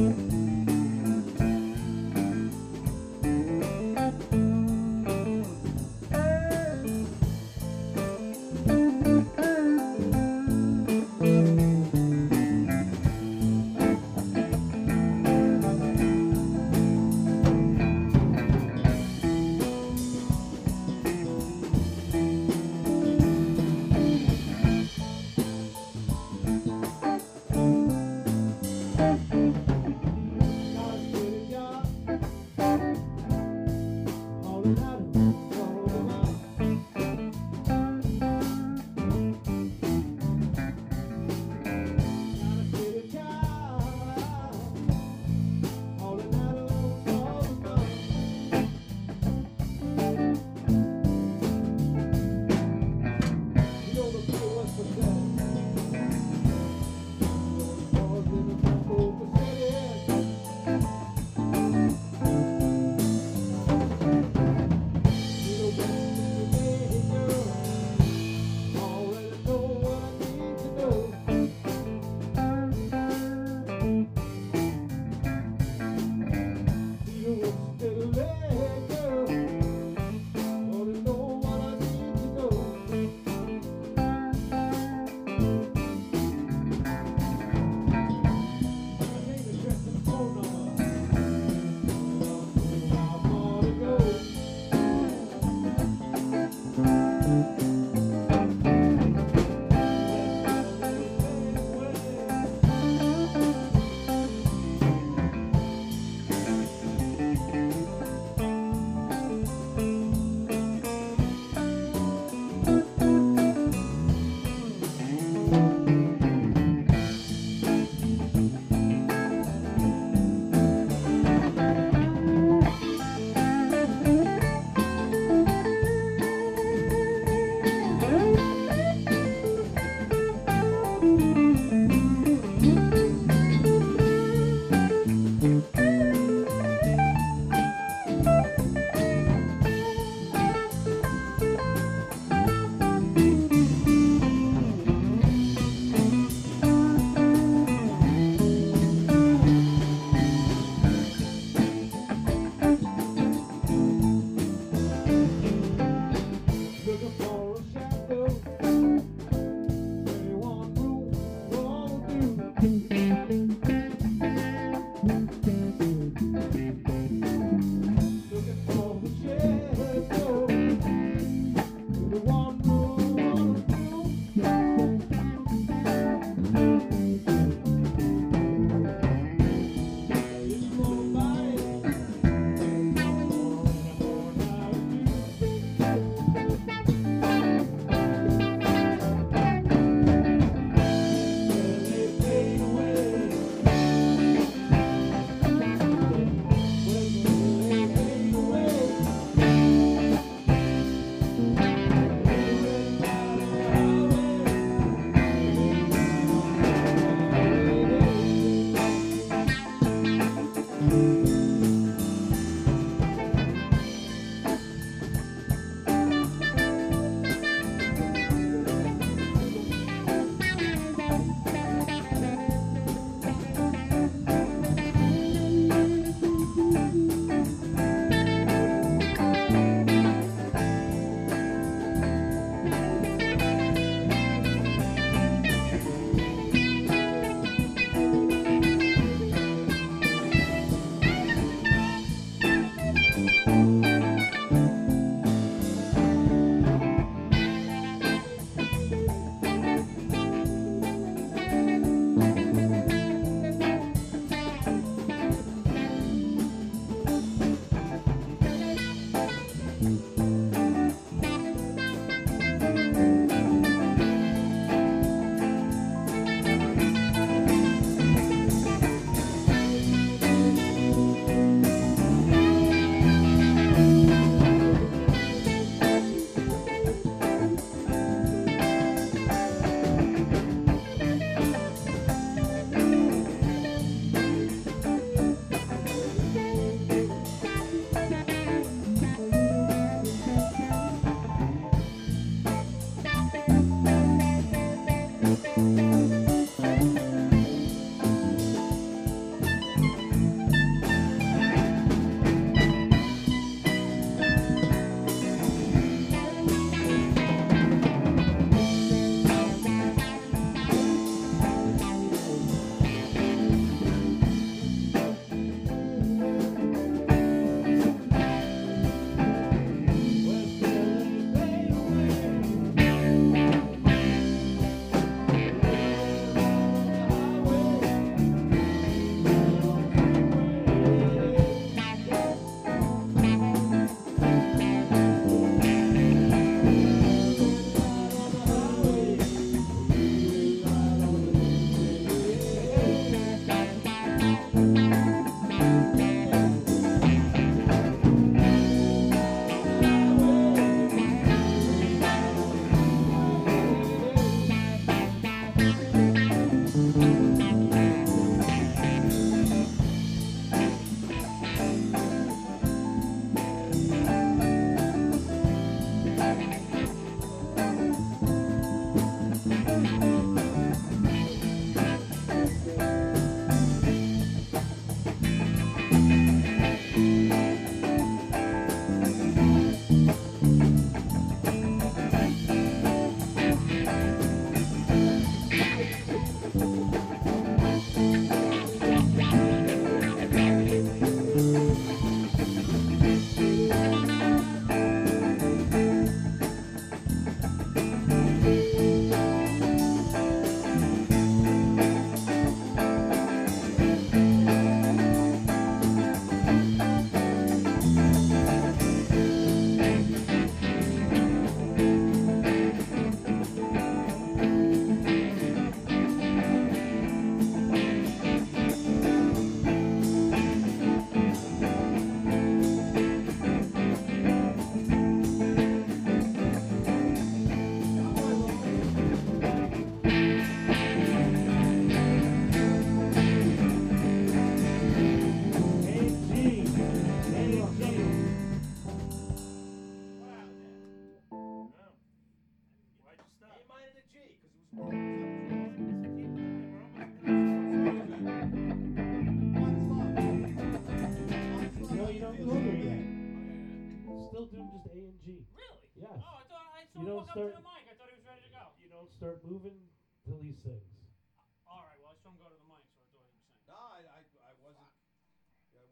morning.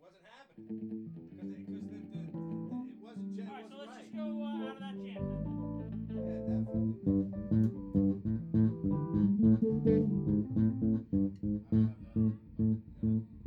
wasn't happening because it, the, the, the, it wasn't. All right, wasn't so let's right. just go uh, out of that jam. Yeah, definitely.